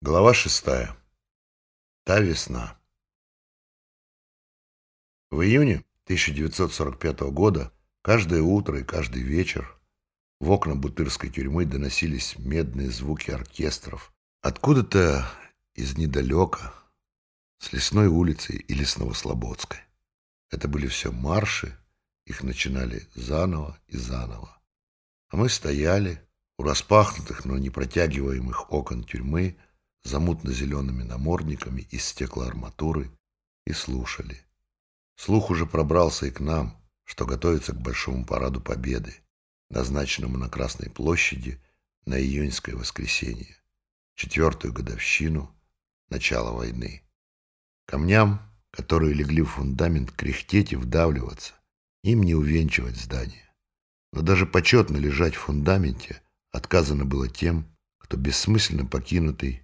Глава шестая. Та весна. В июне 1945 года каждое утро и каждый вечер в окна Бутырской тюрьмы доносились медные звуки оркестров. Откуда-то из недалека, с лесной улицы и лесного Слободской. Это были все марши, их начинали заново и заново. А мы стояли у распахнутых, но не протягиваемых окон тюрьмы, за мутно-зелеными намордниками из стеклоарматуры и слушали. Слух уже пробрался и к нам, что готовится к Большому параду Победы, назначенному на Красной площади на июньское воскресенье, четвертую годовщину начала войны. Камням, которые легли в фундамент, кряхтеть и вдавливаться, им не увенчивать здание. Но даже почетно лежать в фундаменте отказано было тем, кто бессмысленно покинутый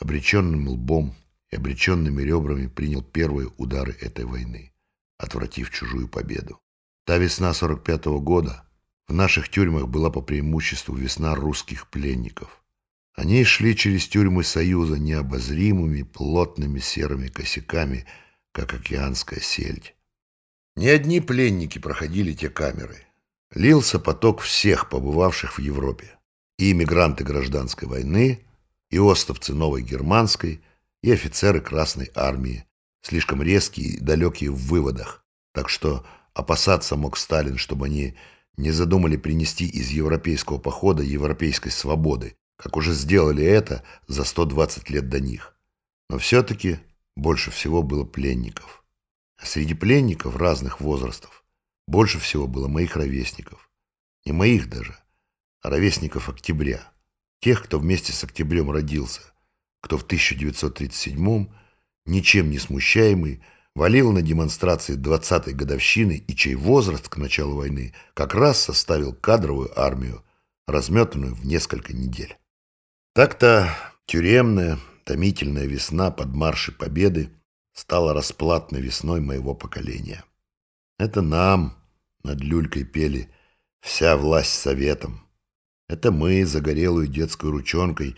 обреченным лбом и обреченными ребрами принял первые удары этой войны, отвратив чужую победу. Та весна 45 -го года в наших тюрьмах была по преимуществу весна русских пленников. Они шли через тюрьмы Союза необозримыми плотными серыми косяками, как океанская сельдь. Не одни пленники проходили те камеры. Лился поток всех побывавших в Европе. И иммигранты гражданской войны, и остовцы Новой Германской, и офицеры Красной Армии, слишком резкие и далекие в выводах, так что опасаться мог Сталин, чтобы они не задумали принести из европейского похода европейской свободы, как уже сделали это за 120 лет до них. Но все-таки больше всего было пленников. А среди пленников разных возрастов больше всего было моих ровесников. Не моих даже, а ровесников октября. Тех, кто вместе с октябрем родился, кто в 1937-м, ничем не смущаемый, валил на демонстрации 20-й годовщины и чей возраст к началу войны как раз составил кадровую армию, разметанную в несколько недель. Так-то тюремная, томительная весна под марши Победы стала расплатной весной моего поколения. Это нам над люлькой пели «Вся власть советом». Это мы, загорелую детской ручонкой,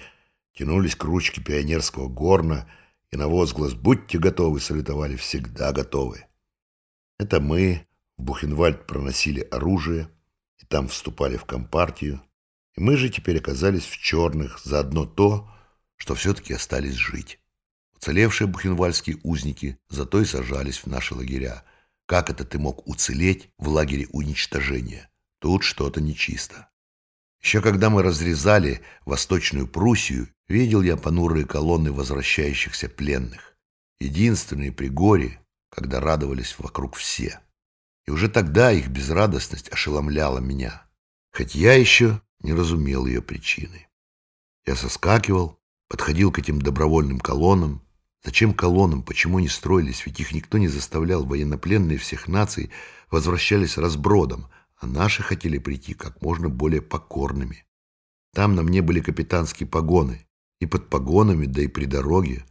тянулись к ручке пионерского горна и на возглас «Будьте готовы!» салютовали «Всегда готовы!». Это мы в Бухенвальд проносили оружие и там вступали в компартию, и мы же теперь оказались в черных за одно то, что все-таки остались жить. Уцелевшие бухенвальские узники зато и сажались в наши лагеря. Как это ты мог уцелеть в лагере уничтожения? Тут что-то нечисто. Еще когда мы разрезали Восточную Пруссию, видел я понурые колонны возвращающихся пленных. Единственные при горе, когда радовались вокруг все. И уже тогда их безрадостность ошеломляла меня, хоть я еще не разумел ее причины. Я соскакивал, подходил к этим добровольным колоннам. Зачем колоннам, почему они строились, ведь их никто не заставлял, военнопленные всех наций возвращались разбродом – а наши хотели прийти как можно более покорными. Там на мне были капитанские погоны, и под погонами, да и при дороге,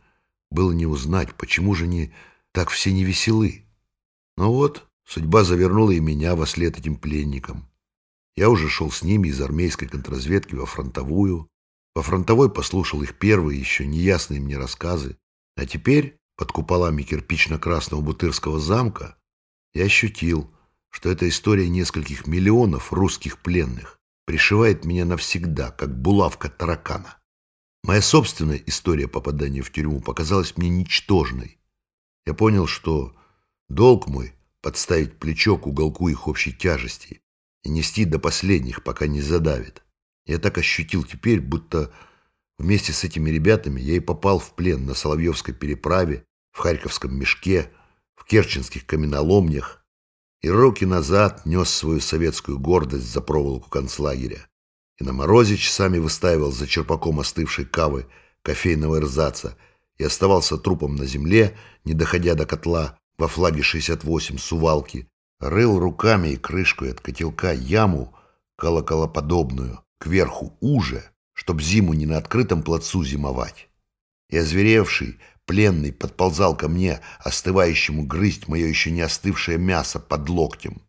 было не узнать, почему же они так все невеселы. Но вот судьба завернула и меня во след этим пленникам. Я уже шел с ними из армейской контрразведки во фронтовую. Во фронтовой послушал их первые, еще неясные мне рассказы. А теперь, под куполами кирпично-красного Бутырского замка, я ощутил, что эта история нескольких миллионов русских пленных пришивает меня навсегда, как булавка таракана. Моя собственная история попадания в тюрьму показалась мне ничтожной. Я понял, что долг мой — подставить плечо к уголку их общей тяжести и нести до последних, пока не задавит. Я так ощутил теперь, будто вместе с этими ребятами я и попал в плен на Соловьевской переправе, в Харьковском мешке, в Керченских каменоломнях, и руки назад нес свою советскую гордость за проволоку концлагеря. И на морозе часами выстаивал за черпаком остывшей кавы кофейного эрзаца и оставался трупом на земле, не доходя до котла, во флаге 68 сувалки, рыл руками и крышкой от котелка яму колоколоподобную, кверху уже, чтоб зиму не на открытом плацу зимовать. И озверевший, Пленный подползал ко мне, остывающему грызть мое еще не остывшее мясо под локтем.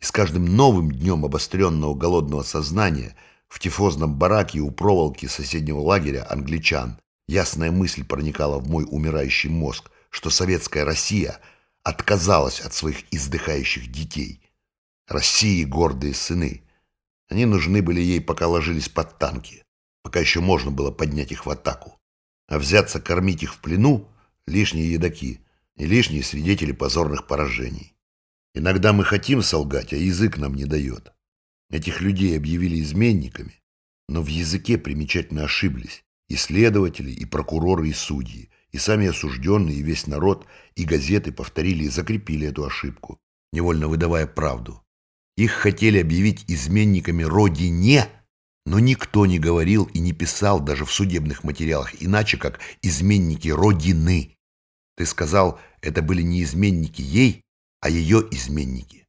И с каждым новым днем обостренного голодного сознания в тифозном бараке у проволоки соседнего лагеря англичан Ясная мысль проникала в мой умирающий мозг, что советская Россия отказалась от своих издыхающих детей. России гордые сыны. Они нужны были ей, пока ложились под танки, пока еще можно было поднять их в атаку. А взяться кормить их в плену — лишние едоки и лишние свидетели позорных поражений. Иногда мы хотим солгать, а язык нам не дает. Этих людей объявили изменниками, но в языке примечательно ошиблись и следователи, и прокуроры, и судьи, и сами осужденные, и весь народ, и газеты повторили и закрепили эту ошибку, невольно выдавая правду. Их хотели объявить изменниками родине, но никто не говорил и не писал даже в судебных материалах иначе, как изменники родины. Ты сказал, это были не изменники ей, а ее изменники.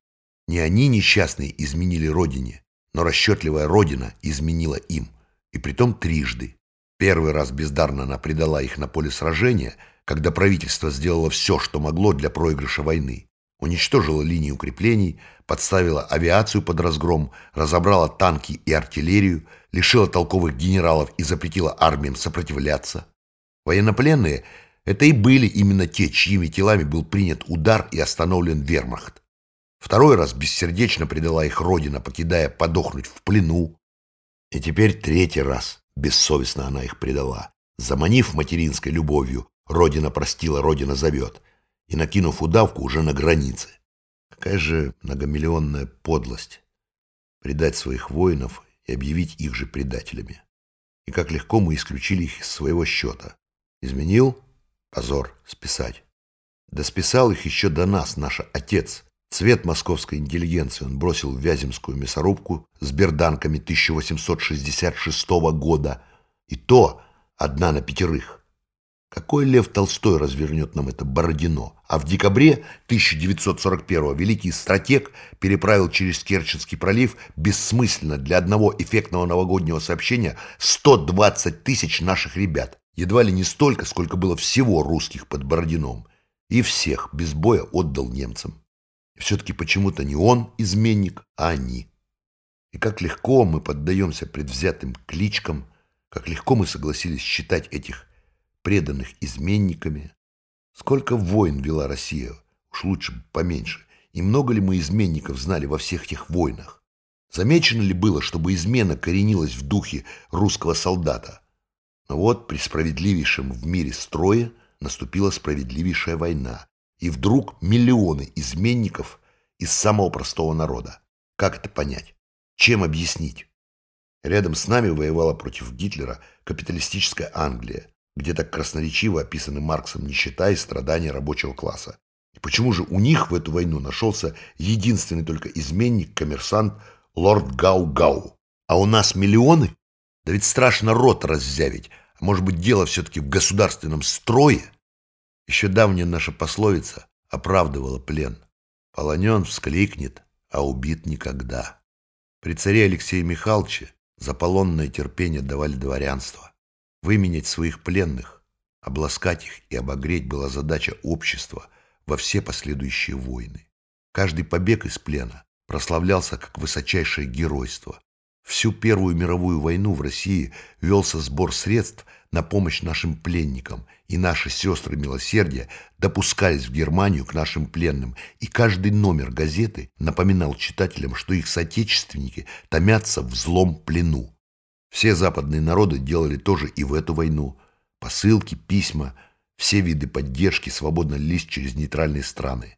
Не они несчастные изменили родине, но расчетливая родина изменила им, и притом трижды. Первый раз бездарно она предала их на поле сражения, когда правительство сделало все, что могло для проигрыша войны. Уничтожила линии укреплений, подставила авиацию под разгром, разобрала танки и артиллерию, лишила толковых генералов и запретила армиям сопротивляться. Военнопленные – это и были именно те, чьими телами был принят удар и остановлен вермахт. Второй раз бессердечно предала их родина, покидая подохнуть в плену. И теперь третий раз Бессовестно она их предала. Заманив материнской любовью, Родина простила, Родина зовет. И накинув удавку уже на границе. Какая же многомиллионная подлость предать своих воинов и объявить их же предателями. И как легко мы исключили их из своего счета. Изменил? Позор. Списать. Да списал их еще до нас наш отец, Цвет московской интеллигенции он бросил в Вяземскую мясорубку с берданками 1866 года. И то одна на пятерых. Какой Лев Толстой развернет нам это Бородино? А в декабре 1941 великий стратег переправил через Керченский пролив бессмысленно для одного эффектного новогоднего сообщения 120 тысяч наших ребят. Едва ли не столько, сколько было всего русских под Бородином. И всех без боя отдал немцам. Все-таки почему-то не он изменник, а они. И как легко мы поддаемся предвзятым кличкам, как легко мы согласились считать этих преданных изменниками. Сколько войн вела Россия, уж лучше бы поменьше, и много ли мы изменников знали во всех этих войнах? Замечено ли было, чтобы измена коренилась в духе русского солдата? Но вот при справедливейшем в мире строе наступила справедливейшая война, и вдруг миллионы изменников из самого простого народа. Как это понять? Чем объяснить? Рядом с нами воевала против Гитлера капиталистическая Англия, где так красноречиво описаны Марксом нищета и страдания рабочего класса. И почему же у них в эту войну нашелся единственный только изменник, коммерсант, лорд Гау-Гау? А у нас миллионы? Да ведь страшно рот раззявить. А может быть, дело все-таки в государственном строе? Еще давняя наша пословица оправдывала плен. Полонен вскликнет, а убит никогда. При царе Алексея Михайловиче за полонное терпение давали дворянство. Выменять своих пленных, обласкать их и обогреть была задача общества во все последующие войны. Каждый побег из плена прославлялся как высочайшее геройство. Всю Первую мировую войну в России велся сбор средств на помощь нашим пленникам, и наши сестры милосердия допускались в Германию к нашим пленным, и каждый номер газеты напоминал читателям, что их соотечественники томятся в злом плену. Все западные народы делали тоже и в эту войну. Посылки, письма, все виды поддержки свободно лились через нейтральные страны.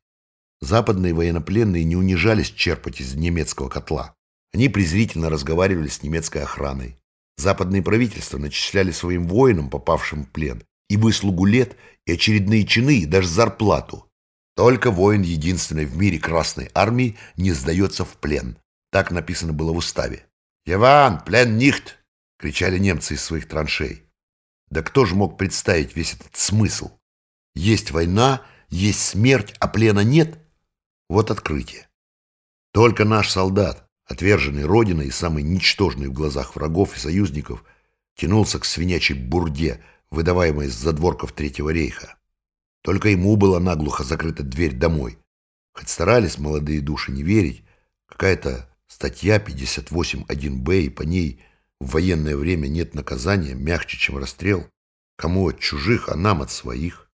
Западные военнопленные не унижались черпать из немецкого котла. Они презрительно разговаривали с немецкой охраной. Западные правительства начисляли своим воинам, попавшим в плен, и выслугу лет, и очередные чины, и даже зарплату. Только воин единственной в мире Красной Армии не сдается в плен. Так написано было в уставе. «Иван, плен нихт!» — кричали немцы из своих траншей. Да кто же мог представить весь этот смысл? Есть война, есть смерть, а плена нет? Вот открытие. Только наш солдат, отверженный Родиной и самый ничтожный в глазах врагов и союзников, тянулся к свинячей бурде, выдаваемой из задворков Третьего рейха. Только ему была наглухо закрыта дверь домой. Хоть старались молодые души не верить, какая-то статья 58.1б, и по ней в военное время нет наказания мягче, чем расстрел. Кому от чужих, а нам от своих.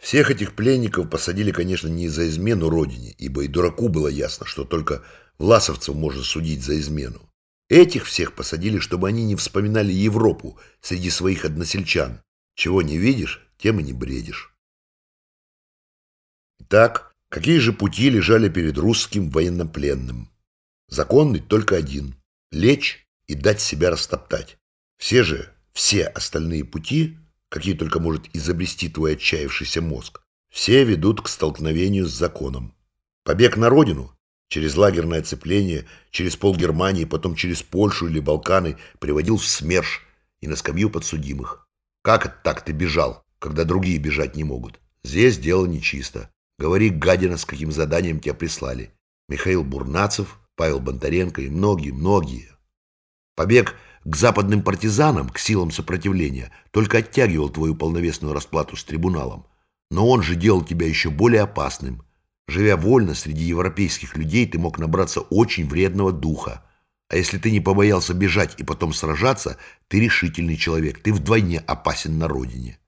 Всех этих пленников посадили, конечно, не за измену родине, ибо и дураку было ясно, что только власовцев можно судить за измену. Этих всех посадили, чтобы они не вспоминали Европу среди своих односельчан. Чего не видишь, тем и не бредишь. Итак, какие же пути лежали перед русским военнопленным? Законный только один – лечь и дать себя растоптать. Все же, все остальные пути, какие только может изобрести твой отчаявшийся мозг, все ведут к столкновению с законом. Побег на родину через лагерное оцепление, через пол Германии, потом через Польшу или Балканы приводил в СМЕРШ и на скамью подсудимых. Как это так ты бежал, когда другие бежать не могут? Здесь дело нечисто. Говори, гадина, с каким заданием тебя прислали. Михаил Бурнацев, Павел Бондаренко и многие-многие. Побег к западным партизанам, к силам сопротивления, только оттягивал твою полновесную расплату с трибуналом. Но он же делал тебя еще более опасным, Живя вольно среди европейских людей, ты мог набраться очень вредного духа. А если ты не побоялся бежать и потом сражаться, ты решительный человек, ты вдвойне опасен на родине.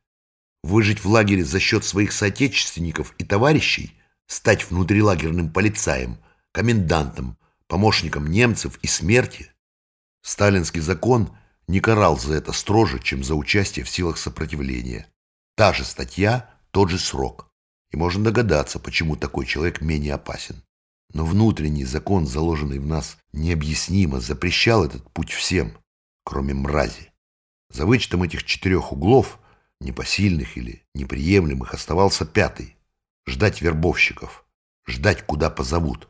Выжить в лагере за счет своих соотечественников и товарищей, стать внутрилагерным полицаем, комендантом, помощником немцев и смерти. Сталинский закон не карал за это строже, чем за участие в силах сопротивления. Та же статья, тот же срок. И можно догадаться, почему такой человек менее опасен. Но внутренний закон, заложенный в нас, необъяснимо запрещал этот путь всем, кроме мрази. За вычетом этих четырех углов, непосильных или неприемлемых, оставался пятый – ждать вербовщиков, ждать, куда позовут.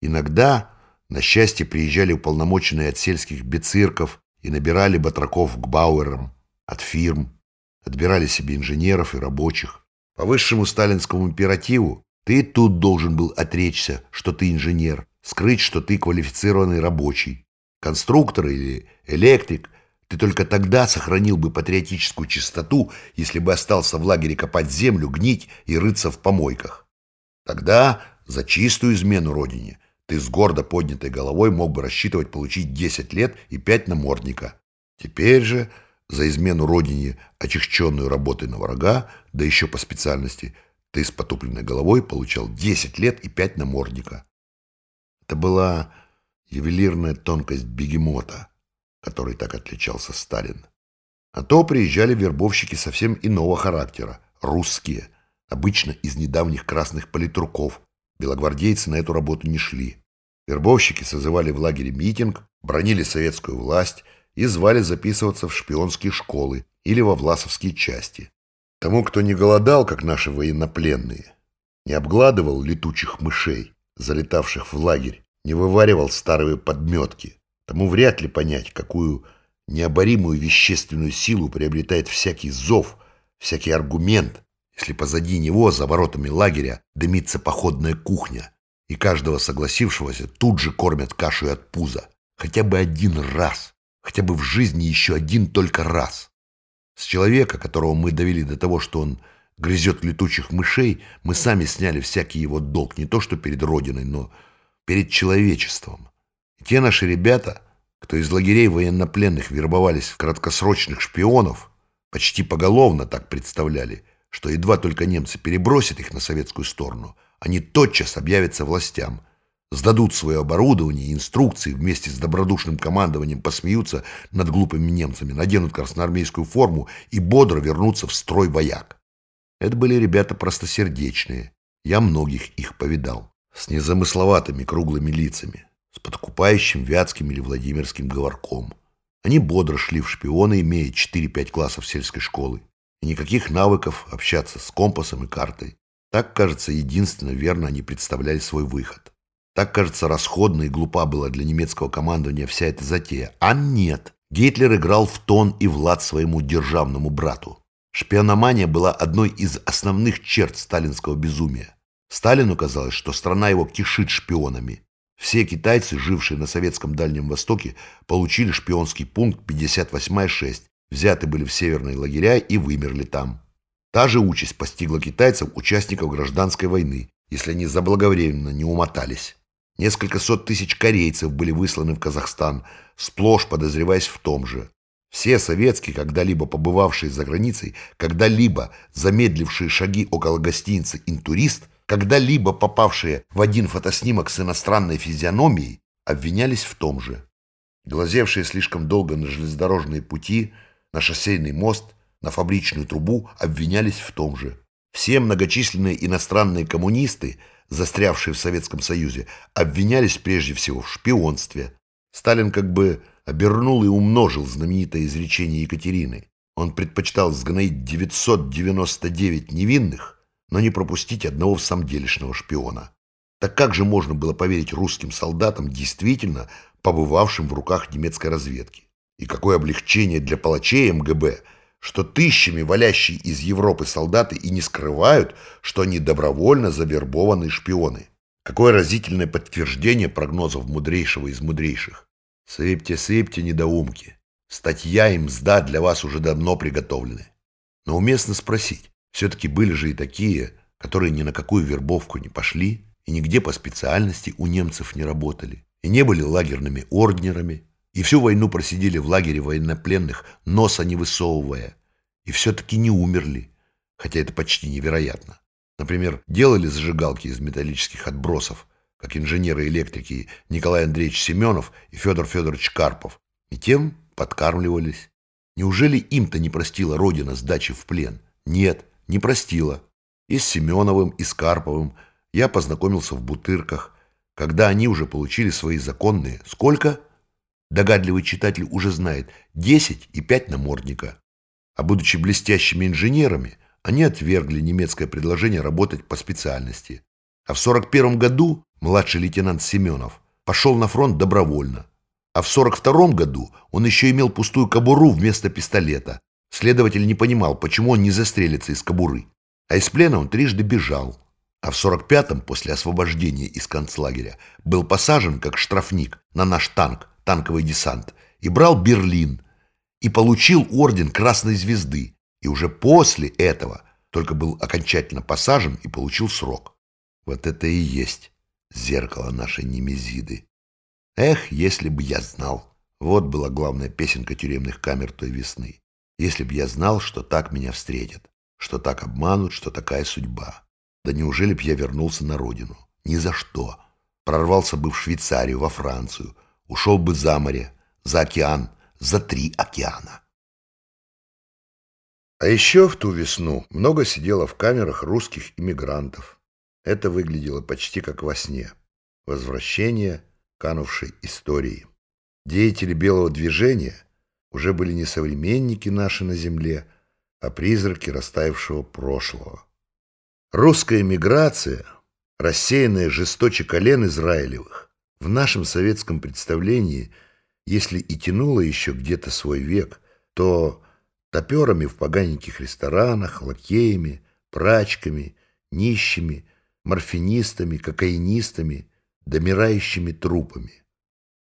Иногда, на счастье, приезжали уполномоченные от сельских бецирков и набирали батраков к бауэрам, от фирм, отбирали себе инженеров и рабочих. По высшему сталинскому императиву ты тут должен был отречься, что ты инженер, скрыть, что ты квалифицированный рабочий. Конструктор или электрик, ты только тогда сохранил бы патриотическую чистоту, если бы остался в лагере копать землю, гнить и рыться в помойках. Тогда за чистую измену родине ты с гордо поднятой головой мог бы рассчитывать получить 10 лет и 5 намордника. Теперь же за измену родине, очищенную работой на врага, да еще по специальности, ты с потупленной головой получал 10 лет и 5 намордника. Это была ювелирная тонкость бегемота, которой так отличался Сталин. А то приезжали вербовщики совсем иного характера, русские, обычно из недавних красных политруков. Белогвардейцы на эту работу не шли. Вербовщики созывали в лагере митинг, бронили советскую власть и звали записываться в шпионские школы или во власовские части. Тому, кто не голодал, как наши военнопленные, не обгладывал летучих мышей, залетавших в лагерь, не вываривал старые подметки, тому вряд ли понять, какую необоримую вещественную силу приобретает всякий зов, всякий аргумент, если позади него, за воротами лагеря, дымится походная кухня, и каждого согласившегося тут же кормят кашей от пуза. Хотя бы один раз хотя бы в жизни еще один только раз. С человека, которого мы довели до того, что он грызет летучих мышей, мы сами сняли всякий его долг, не то что перед Родиной, но перед человечеством. И те наши ребята, кто из лагерей военнопленных вербовались в краткосрочных шпионов, почти поголовно так представляли, что едва только немцы перебросят их на советскую сторону, они тотчас объявятся властям – сдадут свое оборудование и инструкции вместе с добродушным командованием, посмеются над глупыми немцами, наденут красноармейскую форму и бодро вернутся в строй вояк. Это были ребята простосердечные. Я многих их повидал. С незамысловатыми круглыми лицами, с подкупающим вятским или владимирским говорком. Они бодро шли в шпионы, имея 4-5 классов сельской школы. И никаких навыков общаться с компасом и картой. Так, кажется, единственно верно они представляли свой выход. Так, кажется, расходно и глупа была для немецкого командования вся эта затея. А нет. Гитлер играл в тон и влад своему державному брату. Шпиономания была одной из основных черт сталинского безумия. Сталину казалось, что страна его кишит шпионами. Все китайцы, жившие на советском Дальнем Востоке, получили шпионский пункт 58-6, взяты были в северные лагеря и вымерли там. Та же участь постигла китайцев, участников гражданской войны, если они заблаговременно не умотались. Несколько сот тысяч корейцев были высланы в Казахстан, сплошь подозреваясь в том же. Все советские, когда-либо побывавшие за границей, когда-либо замедлившие шаги около гостиницы «Интурист», когда-либо попавшие в один фотоснимок с иностранной физиономией, обвинялись в том же. Глазевшие слишком долго на железнодорожные пути, на шоссейный мост, на фабричную трубу, обвинялись в том же. Все многочисленные иностранные коммунисты, застрявшие в Советском Союзе, обвинялись прежде всего в шпионстве. Сталин как бы обернул и умножил знаменитое изречение Екатерины. Он предпочитал сгноить 999 невинных, но не пропустить одного в самом шпиона. Так как же можно было поверить русским солдатам, действительно побывавшим в руках немецкой разведки? И какое облегчение для палачей МГБ, что тысячами валящие из Европы солдаты и не скрывают, что они добровольно завербованные шпионы. Какое разительное подтверждение прогнозов мудрейшего из мудрейших. Сыпьте, сыпьте, недоумки. Статья и мзда для вас уже давно приготовлены. Но уместно спросить, все-таки были же и такие, которые ни на какую вербовку не пошли и нигде по специальности у немцев не работали, и не были лагерными орднерами, и всю войну просидели в лагере военнопленных, носа не высовывая, и все-таки не умерли, хотя это почти невероятно. Например, делали зажигалки из металлических отбросов, как инженеры-электрики Николай Андреевич Семенов и Федор Федорович Карпов, и тем подкармливались. Неужели им-то не простила Родина сдачи в плен? Нет, не простила. И с Семеновым, и с Карповым я познакомился в Бутырках, когда они уже получили свои законные... Сколько? Догадливый читатель уже знает. Десять и пять намордника. А будучи блестящими инженерами, они отвергли немецкое предложение работать по специальности. А в 41 году младший лейтенант Семенов пошел на фронт добровольно. А в 42 году он еще имел пустую кобуру вместо пистолета. Следователь не понимал, почему он не застрелится из кобуры. А из плена он трижды бежал. А в 45-м, после освобождения из концлагеря, был посажен как штрафник на наш танк, танковый десант, и брал Берлин, и получил орден Красной Звезды, и уже после этого только был окончательно посажен и получил срок. Вот это и есть зеркало нашей Немезиды. Эх, если бы я знал. Вот была главная песенка тюремных камер той весны. Если б я знал, что так меня встретят, что так обманут, что такая судьба. Да неужели б я вернулся на родину? Ни за что. Прорвался бы в Швейцарию, во Францию, ушел бы за море, за океан, за три океана. А еще в ту весну много сидело в камерах русских иммигрантов. Это выглядело почти как во сне. Возвращение канувшей истории. Деятели белого движения уже были не современники наши на земле, а призраки растаявшего прошлого. Русская миграция, рассеянная жесточе колен Израилевых, в нашем советском представлении, если и тянула еще где-то свой век, то топерами в поганеньких ресторанах, лакеями, прачками, нищими, морфинистами, кокаинистами, домирающими трупами.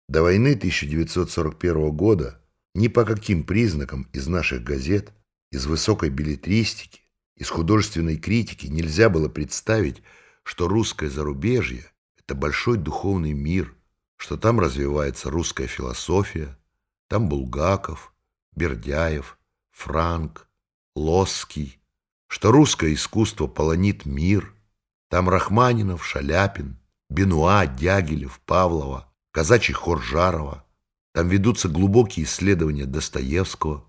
До войны 1941 года ни по каким признакам из наших газет, из высокой билетристики, из художественной критики нельзя было представить, что русское зарубежье – это большой духовный мир, что там развивается русская философия, там Булгаков, Бердяев, Франк, Лосский, что русское искусство полонит мир, там Рахманинов, Шаляпин, Бенуа, Дягилев, Павлова, казачий хор Жарова, там ведутся глубокие исследования Достоевского,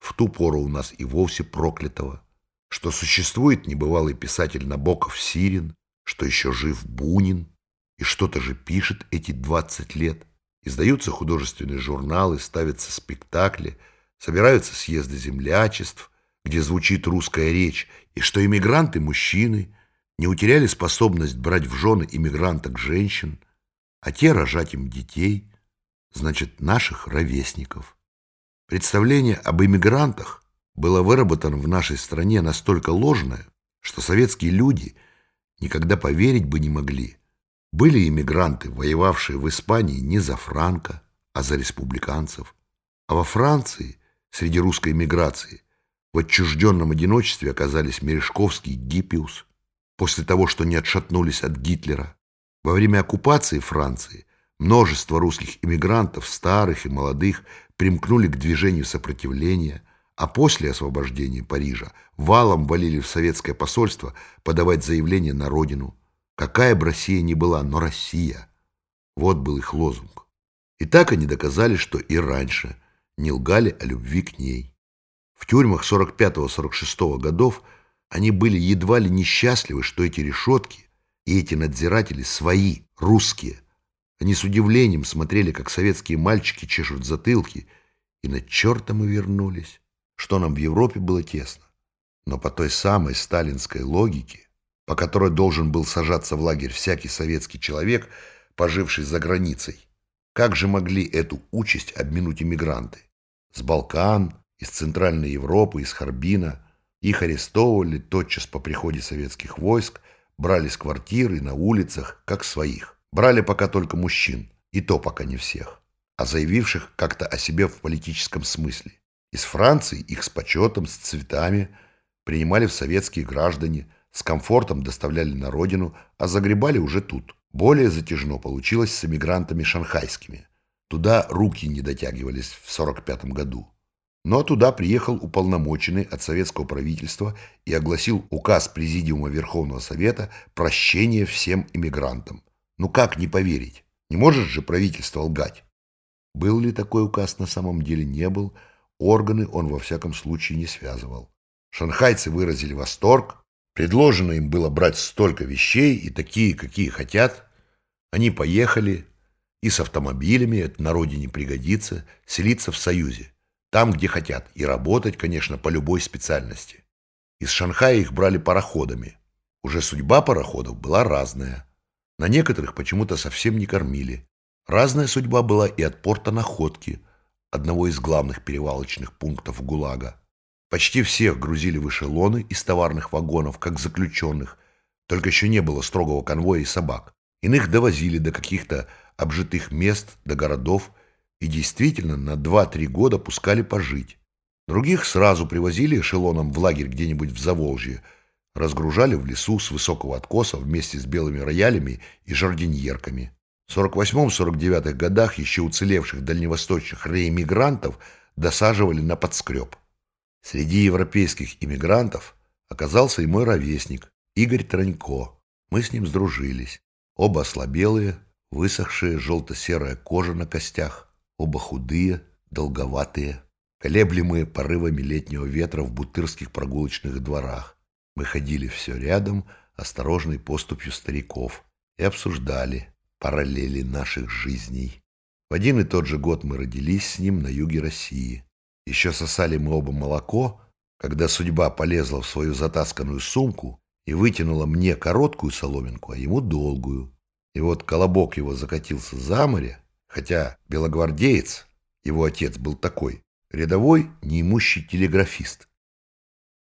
в ту пору у нас и вовсе проклятого, что существует небывалый писатель Набоков Сирин, что еще жив Бунин, и что-то же пишет эти 20 лет. Издаются художественные журналы, ставятся спектакли, собираются съезды землячеств, где звучит русская речь, и что иммигранты-мужчины не утеряли способность брать в жены иммигранток женщин, а те рожать им детей – значит, наших ровесников. Представление об иммигрантах было выработано в нашей стране настолько ложное, что советские люди никогда поверить бы не могли. Были иммигранты, воевавшие в Испании не за Франко, а за республиканцев. А во Франции, среди русской иммиграции, в отчужденном одиночестве оказались Мережковский и Гиппиус, после того, что не отшатнулись от Гитлера. Во время оккупации Франции Множество русских иммигрантов, старых и молодых, примкнули к движению сопротивления, а после освобождения Парижа валом валили в советское посольство подавать заявление на родину. Какая бы Россия ни была, но Россия. Вот был их лозунг. И так они доказали, что и раньше не лгали о любви к ней. В тюрьмах 45-46 годов они были едва ли несчастливы, что эти решетки и эти надзиратели свои, русские. Они с удивлением смотрели, как советские мальчики чешут затылки, и на черта мы вернулись, что нам в Европе было тесно. Но по той самой сталинской логике, по которой должен был сажаться в лагерь всякий советский человек, поживший за границей, как же могли эту участь обминуть иммигранты? С Балкан, из Центральной Европы, из Харбина. Их арестовывали тотчас по приходе советских войск, брали с квартиры на улицах, как своих. Брали пока только мужчин, и то пока не всех, а заявивших как-то о себе в политическом смысле. Из Франции их с почетом, с цветами принимали в советские граждане, с комфортом доставляли на родину, а загребали уже тут. Более затяжно получилось с эмигрантами шанхайскими. Туда руки не дотягивались в 45 году. Но туда приехал уполномоченный от советского правительства и огласил указ Президиума Верховного Совета прощения всем иммигрантам. Ну как не поверить? Не может же правительство лгать? Был ли такой указ на самом деле не был, органы он во всяком случае не связывал. Шанхайцы выразили восторг, Предложено им было брать столько вещей и такие, какие хотят. Они поехали, и с автомобилями, это на родине пригодится, селиться в Союзе, там, где хотят, и работать, конечно, по любой специальности. Из Шанхая их брали пароходами. Уже судьба пароходов была разная. На некоторых почему-то совсем не кормили. Разная судьба была и от порта Находки, одного из главных перевалочных пунктов ГУЛАГа. Почти всех грузили в эшелоны из товарных вагонов, как заключенных, только еще не было строгого конвоя и собак. Иных довозили до каких-то обжитых мест, до городов, и действительно на 2-3 года пускали пожить. Других сразу привозили эшелоном в лагерь где-нибудь в Заволжье, разгружали в лесу с высокого откоса вместе с белыми роялями и жардиньерками. В 48-49 годах еще уцелевших дальневосточных реэмигрантов досаживали на подскреб. Среди европейских иммигрантов оказался и мой ровесник, Игорь Тронько. Мы с ним сдружились. Оба ослабелые, высохшие, желто-серая кожа на костях, оба худые, долговатые, колеблемые порывами летнего ветра в бутырских прогулочных дворах. Мы ходили все рядом, осторожной поступью стариков, и обсуждали параллели наших жизней. В один и тот же год мы родились с ним на юге России. Еще сосали мы оба молоко, когда судьба полезла в свою затасканную сумку и вытянула мне короткую соломинку, а ему долгую. И вот колобок его закатился за море, хотя белогвардеец, его отец был такой, рядовой, неимущий телеграфист.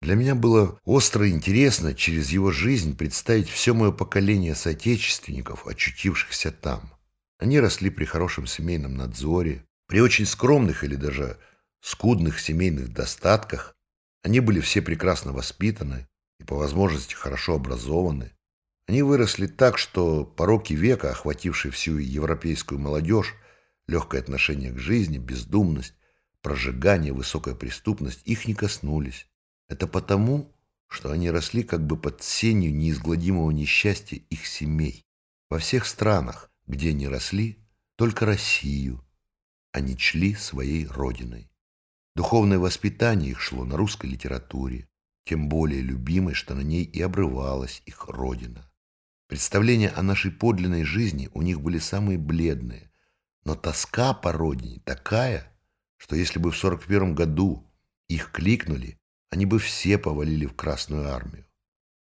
Для меня было остро интересно через его жизнь представить все мое поколение соотечественников, очутившихся там. Они росли при хорошем семейном надзоре, при очень скромных или даже скудных семейных достатках, они были все прекрасно воспитаны и по возможности хорошо образованы. Они выросли так, что пороки века, охватившие всю европейскую молодежь, легкое отношение к жизни, бездумность, прожигание, высокая преступность, их не коснулись. Это потому, что они росли как бы под сенью неизгладимого несчастья их семей. Во всех странах, где они росли, только Россию они чли своей родиной. Духовное воспитание их шло на русской литературе, тем более любимой, что на ней и обрывалась их родина. Представления о нашей подлинной жизни у них были самые бледные, но тоска по родине такая, что если бы в 41 году их кликнули, они бы все повалили в Красную армию.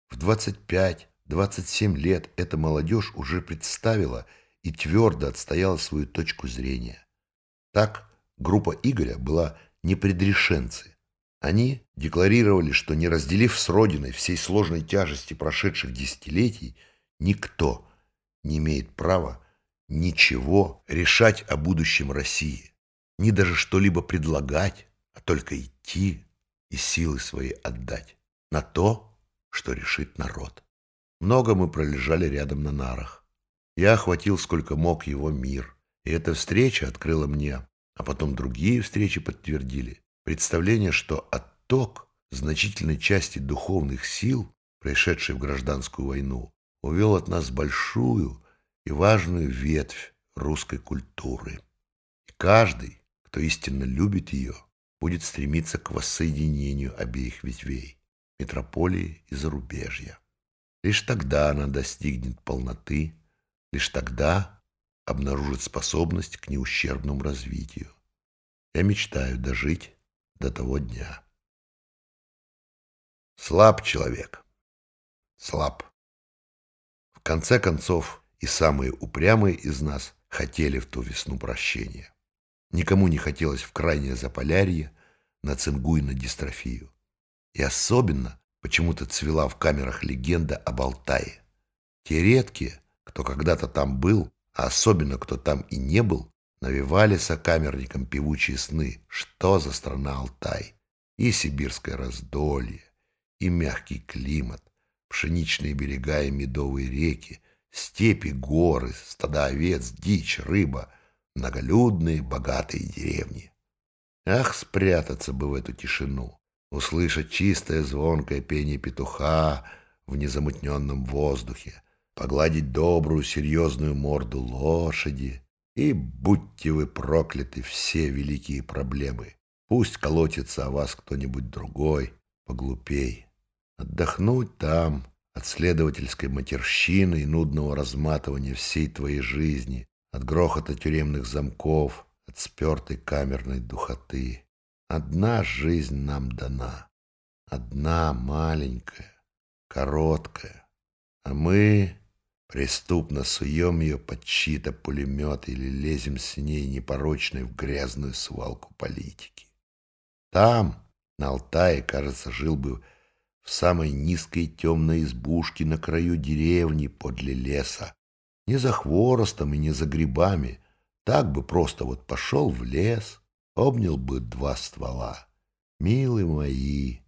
В 25-27 лет эта молодежь уже представила и твердо отстояла свою точку зрения. Так группа Игоря была непредрешенцы. Они декларировали, что не разделив с Родиной всей сложной тяжести прошедших десятилетий, никто не имеет права ничего решать о будущем России, ни даже что-либо предлагать, а только идти и силы свои отдать на то, что решит народ. Много мы пролежали рядом на нарах. Я охватил сколько мог его мир, И эта встреча открыла мне, а потом другие встречи подтвердили, представление, что отток значительной части духовных сил, пришедшей в гражданскую войну, увел от нас большую и важную ветвь русской культуры. И каждый, кто истинно любит ее, будет стремиться к воссоединению обеих ветвей – метрополии и зарубежья. Лишь тогда она достигнет полноты, лишь тогда обнаружит способность к неущербному развитию. Я мечтаю дожить до того дня. Слаб человек. Слаб. В конце концов, и самые упрямые из нас хотели в ту весну прощения. Никому не хотелось в крайнее заполярье, на цингу и на дистрофию. И особенно почему-то цвела в камерах легенда об Алтае. Те редкие, кто когда-то там был, а особенно кто там и не был, навевали сокамерникам певучие сны, что за страна Алтай. И сибирское раздолье, и мягкий климат, пшеничные берега и медовые реки, степи, горы, стада овец, дичь, рыба, многолюдные, богатые деревни. Ах, спрятаться бы в эту тишину, услышать чистое звонкое пение петуха в незамутненном воздухе, погладить добрую серьезную морду лошади, и будьте вы прокляты все великие проблемы. Пусть колотится о вас кто-нибудь другой, поглупей. Отдохнуть там, от следовательской матерщины и нудного разматывания всей твоей жизни, от грохота тюремных замков, от спертой камерной духоты. Одна жизнь нам дана, одна маленькая, короткая, а мы преступно суем ее под чьи-то пулеметы или лезем с ней непорочной в грязную свалку политики. Там, на Алтае, кажется, жил бы в самой низкой темной избушке на краю деревни подле леса. Не за хворостом и не за грибами. Так бы просто вот пошел в лес, обнял бы два ствола. Милые мои,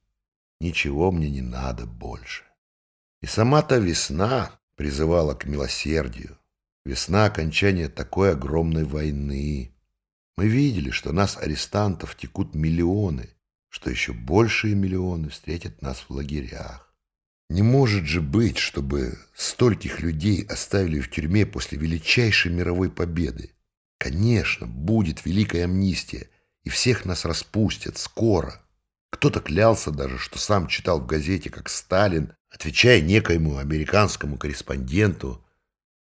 ничего мне не надо больше. И сама-то весна призывала к милосердию. Весна окончания такой огромной войны. Мы видели, что нас, арестантов, текут миллионы, что еще большие миллионы встретят нас в лагерях. Не может же быть, чтобы стольких людей оставили в тюрьме после величайшей мировой победы. Конечно, будет великая амнистия, и всех нас распустят скоро. Кто-то клялся даже, что сам читал в газете, как Сталин, отвечая некоему американскому корреспонденту,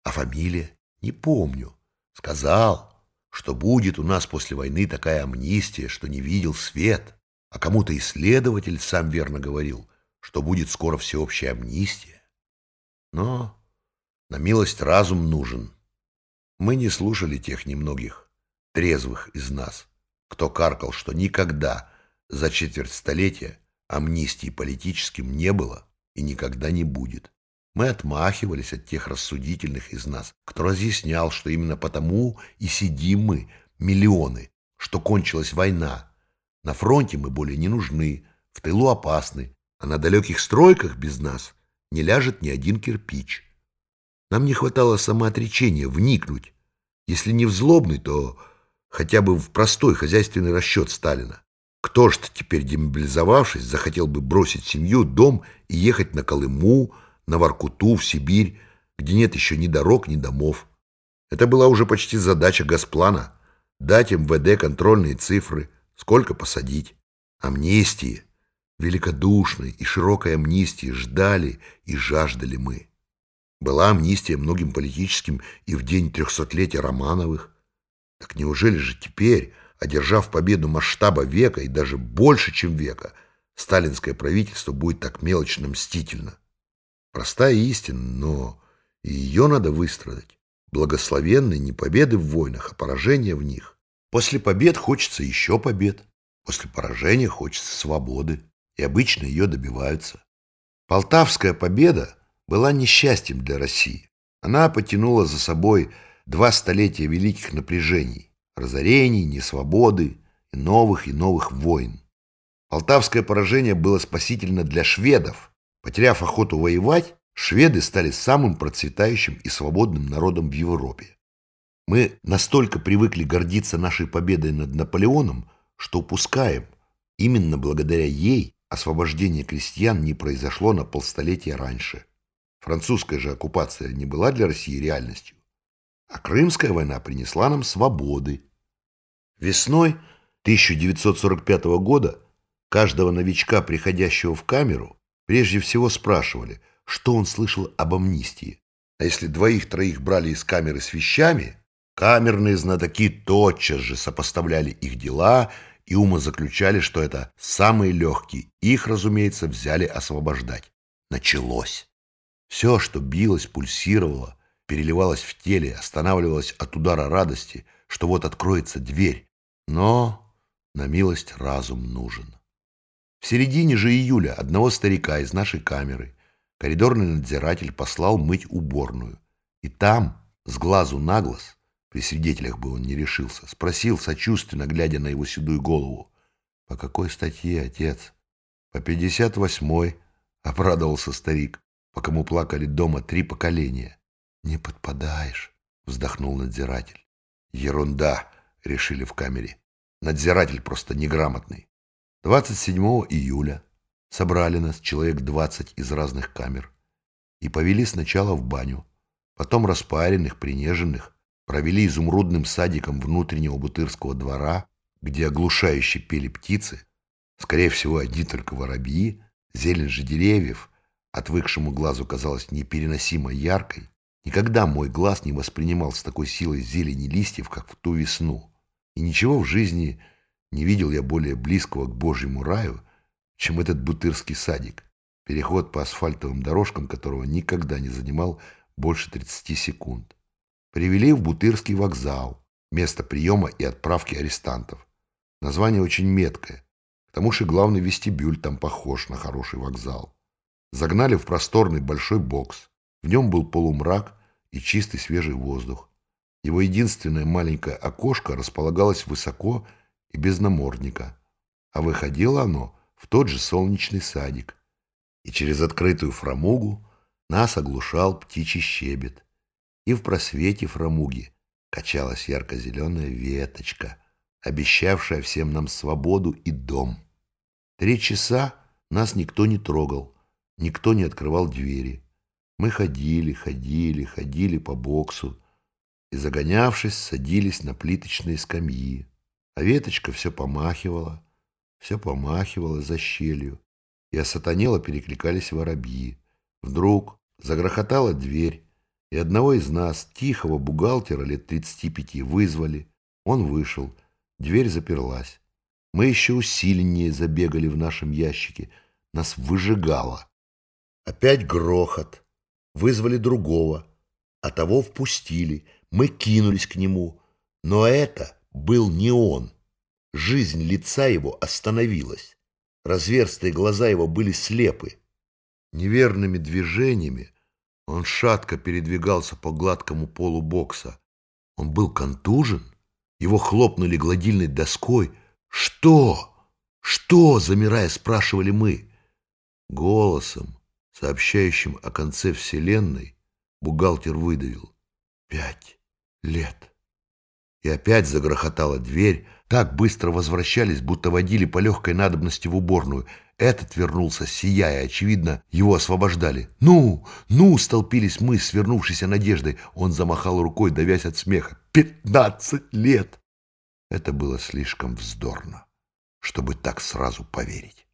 а фамилия не помню, сказал, что будет у нас после войны такая амнистия, что не видел свет. А кому-то исследователь сам верно говорил, что будет скоро всеобщая амнистия. Но на милость разум нужен. Мы не слушали тех немногих, трезвых из нас, кто каркал, что никогда за четверть столетия амнистии политическим не было и никогда не будет. Мы отмахивались от тех рассудительных из нас, кто разъяснял, что именно потому и сидим мы, миллионы, что кончилась война, на фронте мы более не нужны, в тылу опасны, а на далеких стройках без нас не ляжет ни один кирпич. Нам не хватало самоотречения вникнуть, если не в злобный, то хотя бы в простой хозяйственный расчет Сталина. Ж теперь, демобилизовавшись, захотел бы бросить семью, дом и ехать на Колыму, на Воркуту, в Сибирь, где нет еще ни дорог, ни домов? Это была уже почти задача Госплана – дать МВД контрольные цифры – Сколько посадить? Амнистии, великодушной и широкой амнистии ждали и жаждали мы. Была амнистия многим политическим и в день трехсотлетия Романовых. Так неужели же теперь, одержав победу масштаба века и даже больше, чем века, сталинское правительство будет так мелочно мстительно? Простая истина, но и ее надо выстрадать. Благословенные не победы в войнах, а поражения в них. После побед хочется еще побед, после поражения хочется свободы, и обычно ее добиваются. Полтавская победа была несчастьем для России. Она потянула за собой два столетия великих напряжений, разорений, несвободы и новых и новых войн. Полтавское поражение было спасительно для шведов. Потеряв охоту воевать, шведы стали самым процветающим и свободным народом в Европе. Мы настолько привыкли гордиться нашей победой над Наполеоном, что упускаем, именно благодаря ей освобождение крестьян не произошло на полстолетия раньше. Французская же оккупация не была для России реальностью, а Крымская война принесла нам свободы. Весной 1945 года каждого новичка, приходящего в камеру, прежде всего спрашивали, что он слышал об амнистии. А если двоих-троих брали из камеры с вещами, камерные знатоки тотчас же сопоставляли их дела и умозаключали, что это самые легкие. Их, разумеется, взяли освобождать. Началось. Все, что билось, пульсировало, переливалось в теле, останавливалось от удара радости, что вот откроется дверь. Но на милость разум нужен. В середине же июля одного старика из нашей камеры коридорный надзиратель послал мыть уборную. И там, с глазу на глаз, при свидетелях бы он не решился, спросил, сочувственно глядя на его седую голову, «По какой статье, отец?» «По пятьдесят восьмой», — обрадовался старик по кому плакали дома три поколения. «Не подпадаешь», — вздохнул надзиратель. «Ерунда», — решили в камере. Надзиратель просто неграмотный. 27 июля собрали нас человек 20 из разных камер и повели сначала в баню, потом распаренных, принеженных, провели изумрудным садиком внутреннего бутырского двора, где оглушающе пели птицы, скорее всего, одни только воробьи, зелень же деревьев — отвыкшему глазу казалась непереносимо яркой, никогда мой глаз не воспринимал с такой силой зелени листьев, как в ту весну. И ничего в жизни не видел я более близкого к Божьему раю, чем этот бутырский садик, переход по асфальтовым дорожкам которого никогда не занимал больше 30 секунд. Привели в Бутырский вокзал, место приема и отправки арестантов. Название очень меткое, к тому же главный вестибюль там похож на хороший вокзал. Загнали в просторный большой бокс. В нем был полумрак и чистый свежий воздух. Его единственное маленькое окошко располагалось высоко и без намордника, а выходило оно в тот же солнечный садик. И через открытую фрамугу нас оглушал птичий щебет. И в просвете фрамуги качалась ярко-зеленая веточка, обещавшая всем нам свободу и дом. Три часа нас никто не трогал, Никто не открывал двери. Мы ходили, ходили, ходили по боксу и, загонявшись, садились на плиточные скамьи. А веточка все помахивала, все помахивала за щелью, и осатанело перекликались воробьи. Вдруг загрохотала дверь, и одного из нас, тихого бухгалтера лет тридцати пяти, вызвали. Он вышел, дверь заперлась. Мы еще усиленнее забегали в нашем ящике, нас выжигало. Опять грохот. Вызвали другого, а того впустили. Мы кинулись к нему. Но это был не он. Жизнь лица его остановилась. Разверстые глаза его были слепы. Неверными движениями он шатко передвигался по гладкому полу бокса. Он был контужен. Его хлопнули гладильной доской. «Что? Что?» — замирая, спрашивали мы. Голосом, сообщающим о конце Вселенной, бухгалтер выдавил «Пять лет». И опять загрохотала дверь, так быстро возвращались, будто водили по легкой надобности в уборную. Этот вернулся, сияя, очевидно, его освобождали. «Ну, ну!» — столпились мы, свернувшейся надеждой. Он замахал рукой, давясь от смеха. «Пятнадцать лет!» Это было слишком вздорно, чтобы так сразу поверить.